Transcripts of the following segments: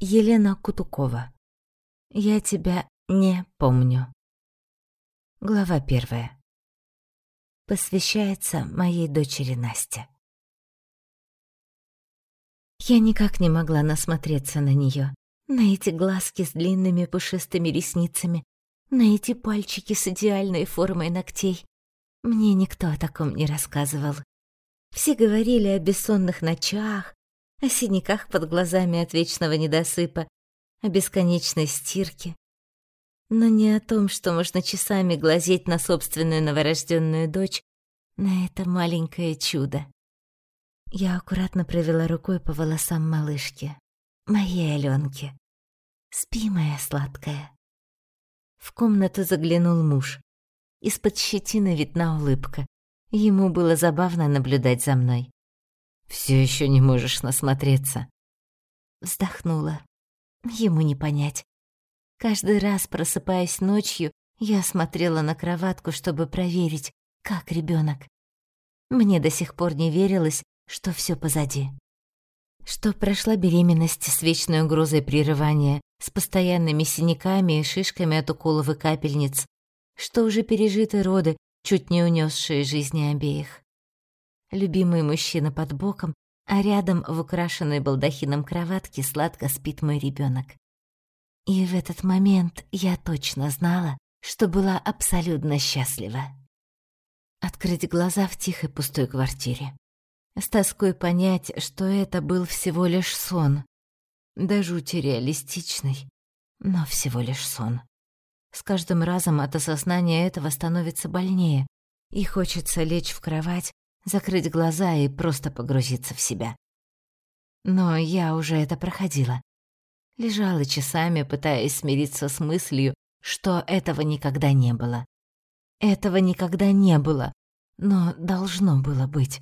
Елена Кутукова. Я тебя не помню. Глава первая. Посвящается моей дочери Насте. Я никак не могла насмотреться на нее, на эти глазки с длинными пушистыми ресницами, на эти пальчики с идеальной формой ногтей. Мне никто о таком не рассказывал. Все говорили о бессонных ночах, о синяках под глазами от вечного недосыпа, о бесконечной стирке, но не о том, что можно часами глазеть на собственную новорожденную дочь, на это маленькое чудо. Я аккуратно провела рукой по волосам малышки, моей Алёнки. «Спи, моя сладкая». В комнату заглянул муж. Из-под щетины видна улыбка. Ему было забавно наблюдать за мной. Все еще не можешь насмотреться. Вздохнула. Ему не понять. Каждый раз, просыпаясь ночью, я смотрела на кроватку, чтобы проверить, как ребенок. Мне до сих пор не верилось, что все позади. Что прошла беременность с вечной угрозой прерывания, с постоянными синяками и шишками от уколов и капельниц, что уже пережиты роды, чуть не унесшие жизни обеих любимый мужчина под боком, а рядом в украшенной балдахином кроватке сладко спит мой ребенок. И в этот момент я точно знала, что была абсолютно счастлива. Открыть глаза в тихой пустой квартире. С тоской понять, что это был всего лишь сон. До жути реалистичный, но всего лишь сон. С каждым разом от осознания этого становится больнее, и хочется лечь в кровать закрыть глаза и просто погрузиться в себя. Но я уже это проходила. Лежала часами, пытаясь смириться с мыслью, что этого никогда не было. Этого никогда не было, но должно было быть.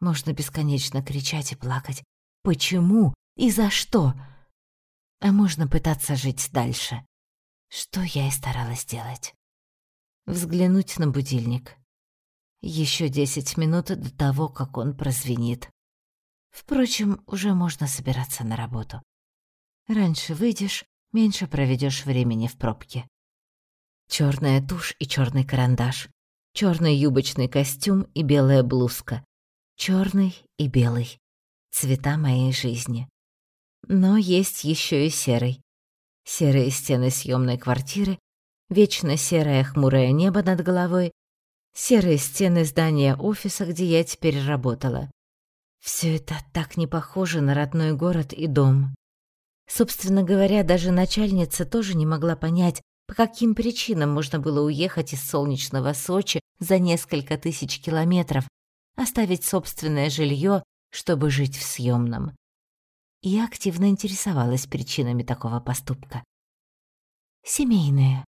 Можно бесконечно кричать и плакать. Почему и за что? А можно пытаться жить дальше. Что я и старалась делать. Взглянуть на будильник. Еще десять минут до того, как он прозвенит. Впрочем, уже можно собираться на работу. Раньше выйдешь, меньше проведешь времени в пробке. Черная тушь и черный карандаш, черный юбочный костюм и белая блузка, черный и белый. Цвета моей жизни. Но есть еще и серый. Серые стены съемной квартиры, вечно серое хмурое небо над головой серые стены здания офиса, где я теперь работала. Все это так не похоже на родной город и дом. Собственно говоря, даже начальница тоже не могла понять, по каким причинам можно было уехать из солнечного Сочи за несколько тысяч километров, оставить собственное жилье, чтобы жить в съемном. Я активно интересовалась причинами такого поступка. «Семейные»,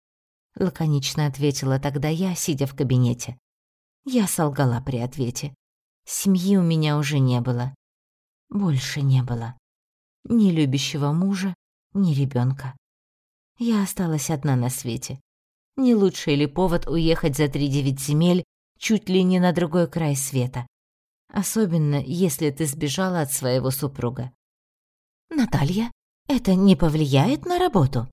лаконично ответила тогда я, сидя в кабинете. Я солгала при ответе. Семьи у меня уже не было. Больше не было. Ни любящего мужа, ни ребенка. Я осталась одна на свете. Не лучший ли повод уехать за три девять земель чуть ли не на другой край света? Особенно, если ты сбежала от своего супруга. «Наталья, это не повлияет на работу?»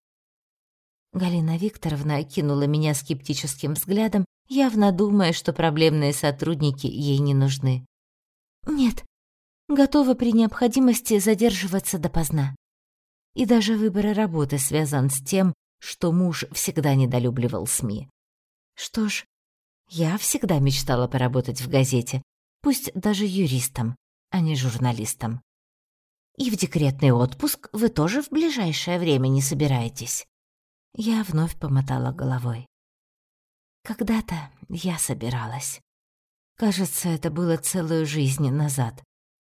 Галина Викторовна окинула меня скептическим взглядом, явно думая, что проблемные сотрудники ей не нужны. «Нет, готова при необходимости задерживаться допоздна. И даже выбор работы связан с тем, что муж всегда недолюбливал СМИ. Что ж, я всегда мечтала поработать в газете, пусть даже юристом, а не журналистом. И в декретный отпуск вы тоже в ближайшее время не собираетесь. Я вновь помотала головой. Когда-то я собиралась. Кажется, это было целую жизнь назад.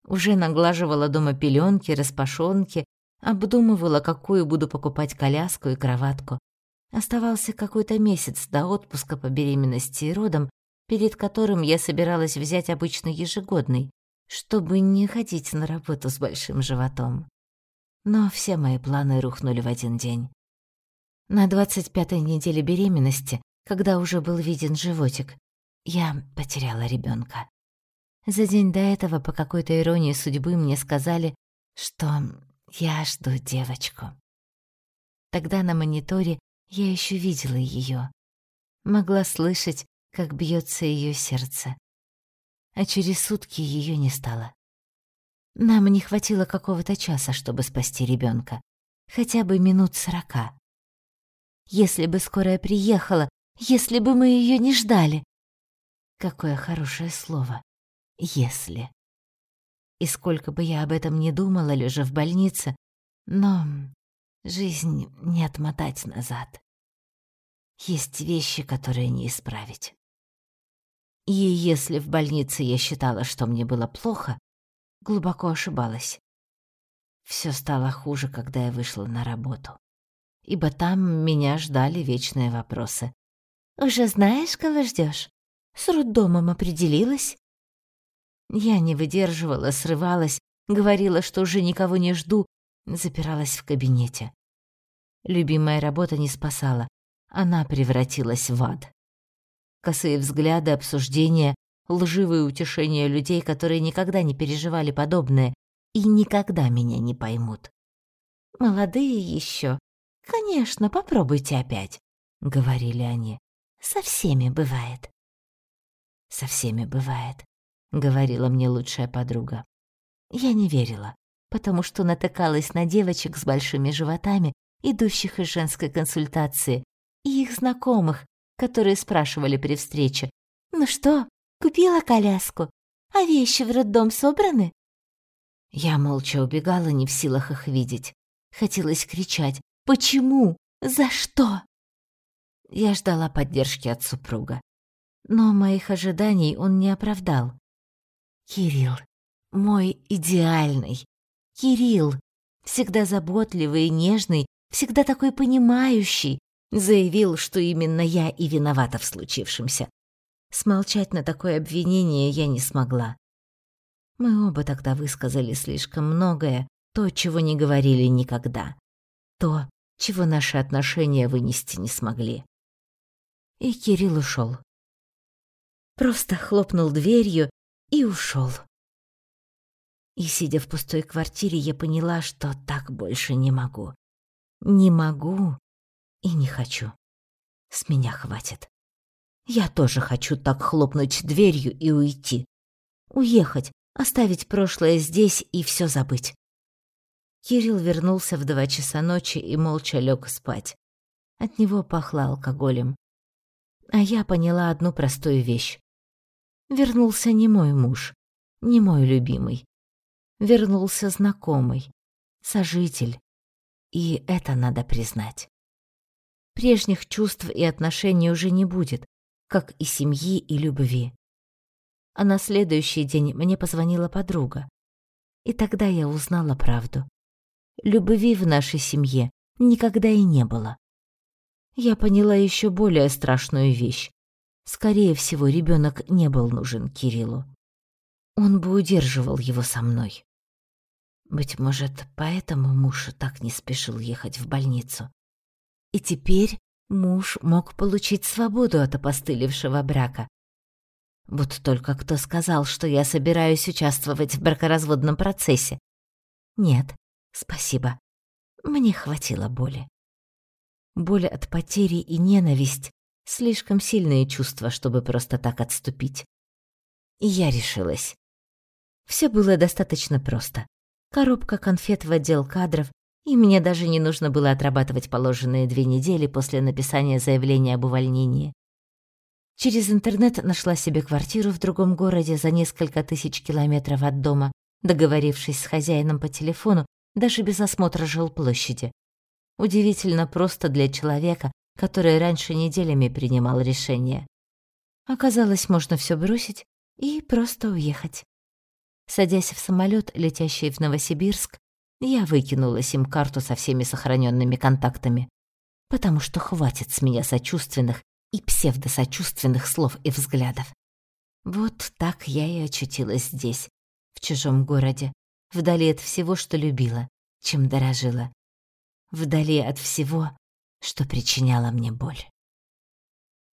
Уже наглаживала дома пеленки, распашонки, обдумывала, какую буду покупать коляску и кроватку. Оставался какой-то месяц до отпуска по беременности и родам, перед которым я собиралась взять обычный ежегодный, чтобы не ходить на работу с большим животом. Но все мои планы рухнули в один день. На двадцать пятой неделе беременности, когда уже был виден животик, я потеряла ребенка. За день до этого по какой-то иронии судьбы мне сказали, что Я жду девочку. Тогда на мониторе я еще видела ее, могла слышать, как бьется ее сердце. А через сутки ее не стало. Нам не хватило какого-то часа, чтобы спасти ребенка, хотя бы минут сорока. Если бы скорая приехала, если бы мы ее не ждали. Какое хорошее слово. Если. И сколько бы я об этом не думала, лежа в больнице, но жизнь не отмотать назад. Есть вещи, которые не исправить. И если в больнице я считала, что мне было плохо, глубоко ошибалась. Все стало хуже, когда я вышла на работу. Ибо там меня ждали вечные вопросы. «Уже знаешь, кого ждешь? С роддомом определилась?» Я не выдерживала, срывалась, говорила, что уже никого не жду, запиралась в кабинете. Любимая работа не спасала, она превратилась в ад. Косые взгляды, обсуждения, лживые утешения людей, которые никогда не переживали подобное и никогда меня не поймут. «Молодые еще. Конечно, попробуйте опять», — говорили они. «Со всеми бывает». «Со всеми бывает», — говорила мне лучшая подруга. Я не верила, потому что натыкалась на девочек с большими животами, идущих из женской консультации, и их знакомых, которые спрашивали при встрече. «Ну что, купила коляску? А вещи в роддом собраны?» Я молча убегала, не в силах их видеть. Хотелось кричать «Почему? За что?» Я ждала поддержки от супруга. Но моих ожиданий он не оправдал. Кирилл, мой идеальный. Кирилл, всегда заботливый и нежный, всегда такой понимающий, заявил, что именно я и виновата в случившемся. Смолчать на такое обвинение я не смогла. Мы оба тогда высказали слишком многое, то, чего не говорили никогда. То, чего наши отношения вынести не смогли. И Кирилл ушел. Просто хлопнул дверью и ушел. И, сидя в пустой квартире, я поняла, что так больше не могу. Не могу и не хочу. С меня хватит. Я тоже хочу так хлопнуть дверью и уйти. Уехать, оставить прошлое здесь и все забыть. Кирилл вернулся в два часа ночи и молча лег спать. От него пахло алкоголем. А я поняла одну простую вещь. Вернулся не мой муж, не мой любимый. Вернулся знакомый, сожитель. И это надо признать. Прежних чувств и отношений уже не будет, как и семьи и любви. А на следующий день мне позвонила подруга. И тогда я узнала правду. Любви в нашей семье никогда и не было. Я поняла еще более страшную вещь. Скорее всего, ребенок не был нужен Кириллу. Он бы удерживал его со мной. Быть может, поэтому муж так не спешил ехать в больницу. И теперь муж мог получить свободу от опостылевшего брака. Вот только кто сказал, что я собираюсь участвовать в бракоразводном процессе? Нет, спасибо. Мне хватило боли. Боль от потери и ненависть — слишком сильные чувства, чтобы просто так отступить. И я решилась. Все было достаточно просто. Коробка конфет в отдел кадров, и мне даже не нужно было отрабатывать положенные две недели после написания заявления об увольнении. Через интернет нашла себе квартиру в другом городе за несколько тысяч километров от дома, договорившись с хозяином по телефону, даже без осмотра жилплощади. Удивительно просто для человека, который раньше неделями принимал решения. Оказалось, можно все бросить и просто уехать. Садясь в самолет, летящий в Новосибирск, я выкинула сим-карту со всеми сохраненными контактами, потому что хватит с меня сочувственных и псевдосочувственных слов и взглядов. Вот так я и очутилась здесь, в чужом городе, вдали от всего, что любила, чем дорожила, вдали от всего, что причиняло мне боль.